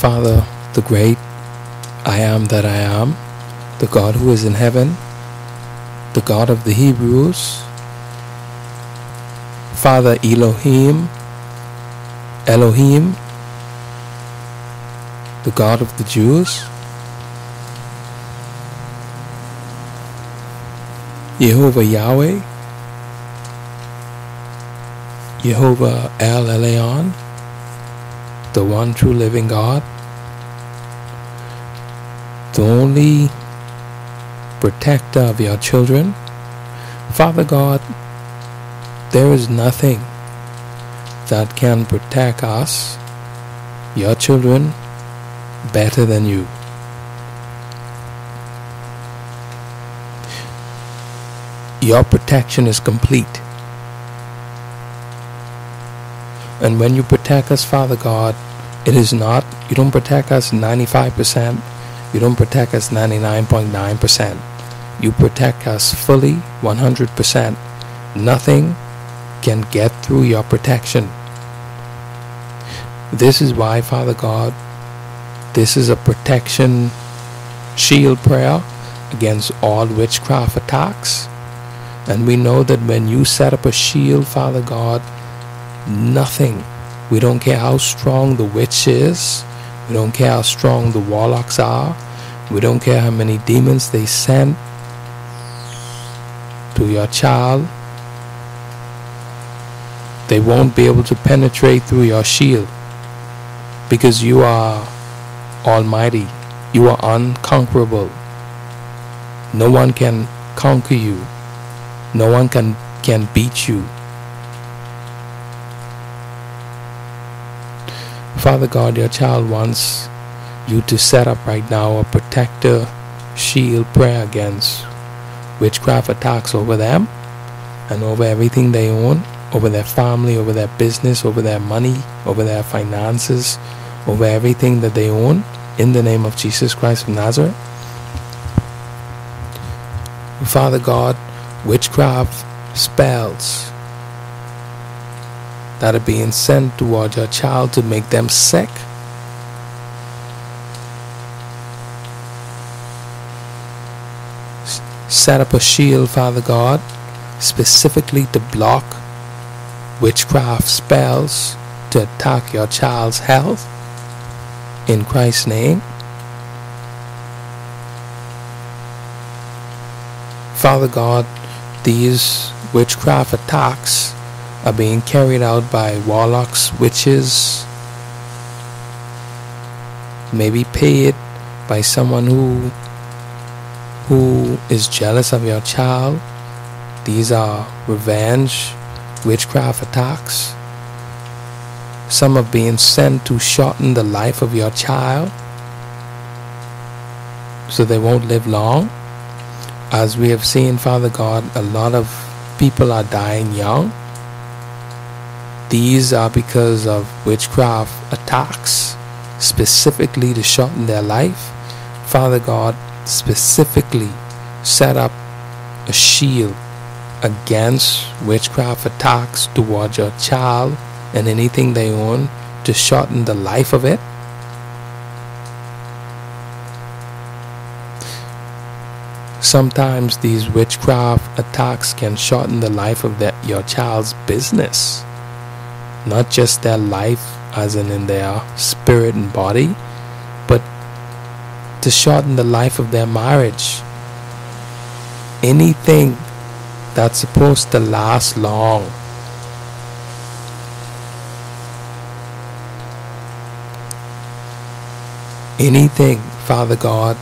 Father, the great I am that I am, the God who is in heaven, the God of the Hebrews, Father Elohim, Elohim, the God of the Jews, Jehovah Yahweh, Jehovah El Elyon, the one true living God, the only protector of your children. Father God, there is nothing that can protect us, your children, better than you. Your protection is complete. And when you protect us, Father God, it is not, you don't protect us 95%, you don't protect us 99.9%. You protect us fully 100%. Nothing can get through your protection. This is why, Father God, this is a protection shield prayer against all witchcraft attacks. And we know that when you set up a shield, Father God, nothing, we don't care how strong the witch is, we don't care how strong the warlocks are, we don't care how many demons they send to your child, they won't be able to penetrate through your shield because you are almighty, you are unconquerable. No one can conquer you. No one can, can beat you. Father God, your child wants you to set up right now a protector shield prayer against witchcraft attacks over them and over everything they own, over their family, over their business, over their money, over their finances, over everything that they own in the name of Jesus Christ of Nazareth. Father God, witchcraft spells that are being sent towards your child to make them sick. Set up a shield, Father God, specifically to block witchcraft spells to attack your child's health. In Christ's name. Father God, these witchcraft attacks are being carried out by warlocks, witches, maybe paid by someone who who is jealous of your child. These are revenge witchcraft attacks. Some are being sent to shorten the life of your child so they won't live long. As we have seen, Father God, a lot of people are dying young. These are because of witchcraft attacks, specifically to shorten their life. Father God specifically set up a shield against witchcraft attacks towards your child and anything they own to shorten the life of it. Sometimes these witchcraft attacks can shorten the life of their, your child's business, not just their life as in in their spirit and body, but to shorten the life of their marriage. Anything that's supposed to last long. Anything, Father God,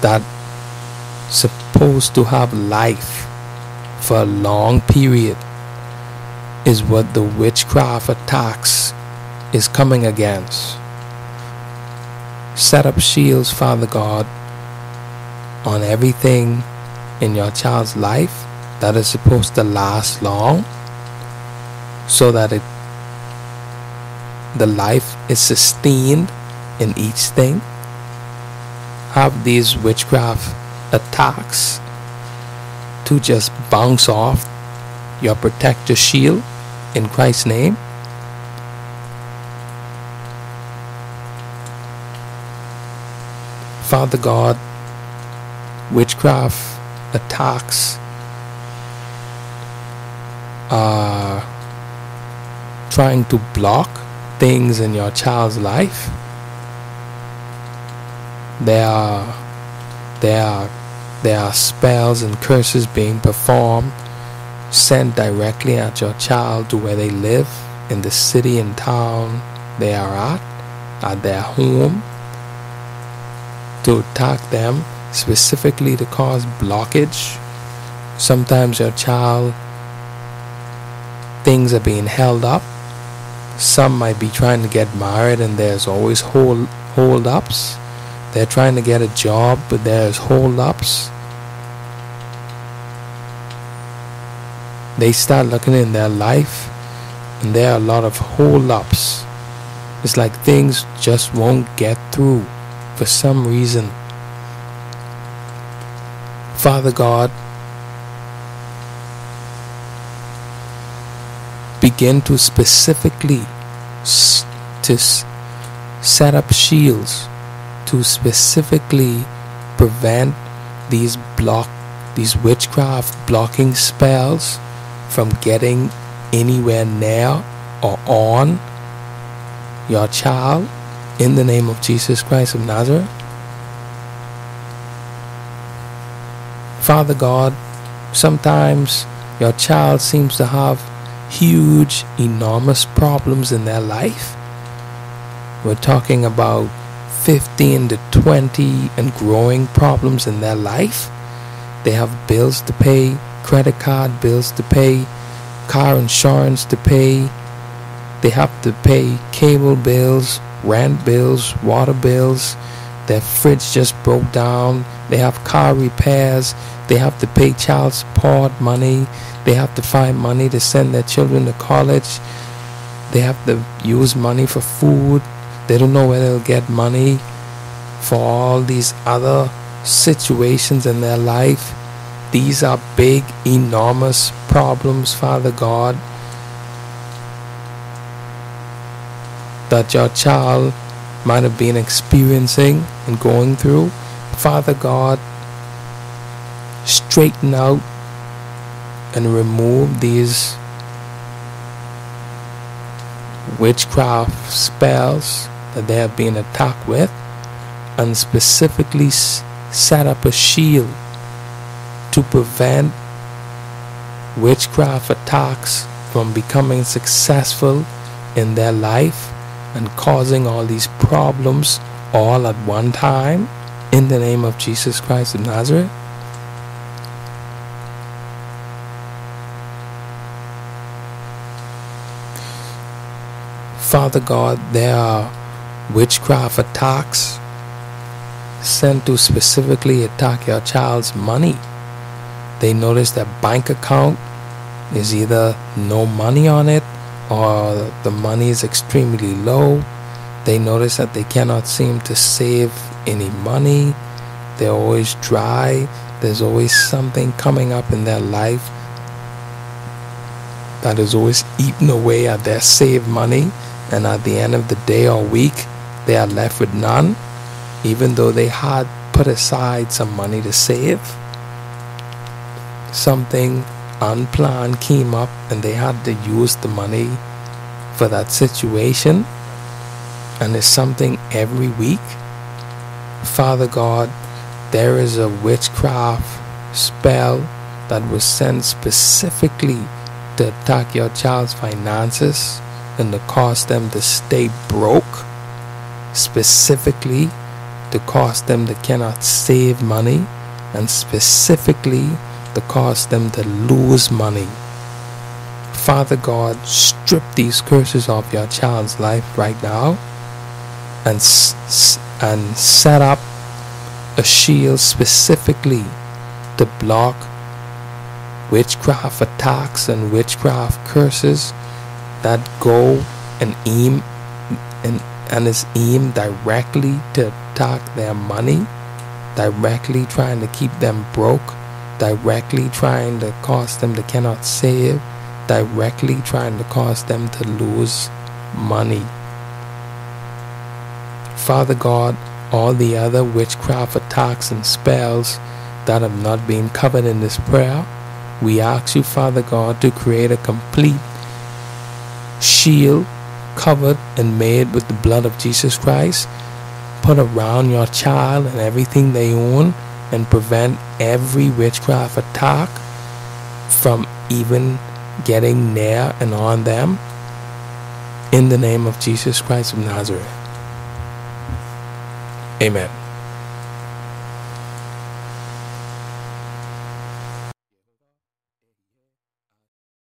that supposed to have life for a long period is what the witchcraft attacks is coming against. Set up shields, Father God, on everything in your child's life that is supposed to last long so that it the life is sustained in each thing have these witchcraft attacks to just bounce off your protector shield in Christ's name. Father God, witchcraft attacks are trying to block things in your child's life. There are, there are, there are spells and curses being performed sent directly at your child to where they live in the city and town they are at, at their home, to attack them specifically to cause blockage. Sometimes your child things are being held up. Some might be trying to get married and there's always hold hold ups. They're trying to get a job but there's hold ups. They start looking in their life and there are a lot of hold ups. It's like things just won't get through for some reason. Father God, begin to specifically to set up shields to specifically prevent these block these witchcraft blocking spells from getting anywhere near or on your child in the name of Jesus Christ of Nazareth. Father God, sometimes your child seems to have huge, enormous problems in their life. We're talking about 15 to 20 and growing problems in their life. They have bills to pay, credit card bills to pay, car insurance to pay. They have to pay cable bills, rent bills, water bills. Their fridge just broke down. They have car repairs. They have to pay child support money. They have to find money to send their children to college. They have to use money for food. They don't know where they'll get money for all these other situations in their life. These are big, enormous problems, Father God, that your child might have been experiencing and going through. Father God, straighten out and remove these witchcraft spells that they have been attacked with and specifically set up a shield to prevent witchcraft attacks from becoming successful in their life and causing all these problems all at one time in the name of Jesus Christ of Nazareth. Father God, there are witchcraft attacks sent to specifically attack your child's money. They notice that bank account is either no money on it or the money is extremely low. They notice that they cannot seem to save any money. They're always dry. There's always something coming up in their life that is always eating away at their saved money. And at the end of the day or week, they are left with none, even though they had put aside some money to save. Something unplanned came up and they had to use the money for that situation. And it's something every week. Father God, there is a witchcraft spell that was sent specifically to attack your child's finances and to cause them to stay broke, specifically to cause them to cannot save money, and specifically to cause them to lose money. Father God, strip these curses off your child's life right now and, and set up a shield specifically to block witchcraft attacks and witchcraft curses that go and aim and, and is aimed directly to attack their money, directly trying to keep them broke, directly trying to cause them to cannot save, directly trying to cause them to lose money. Father God, all the other witchcraft attacks and spells that have not been covered in this prayer, we ask you, Father God, to create a complete shield covered and made with the blood of Jesus Christ, put around your child and everything they own, and prevent every witchcraft attack from even getting near and on them. In the name of Jesus Christ of Nazareth. Amen.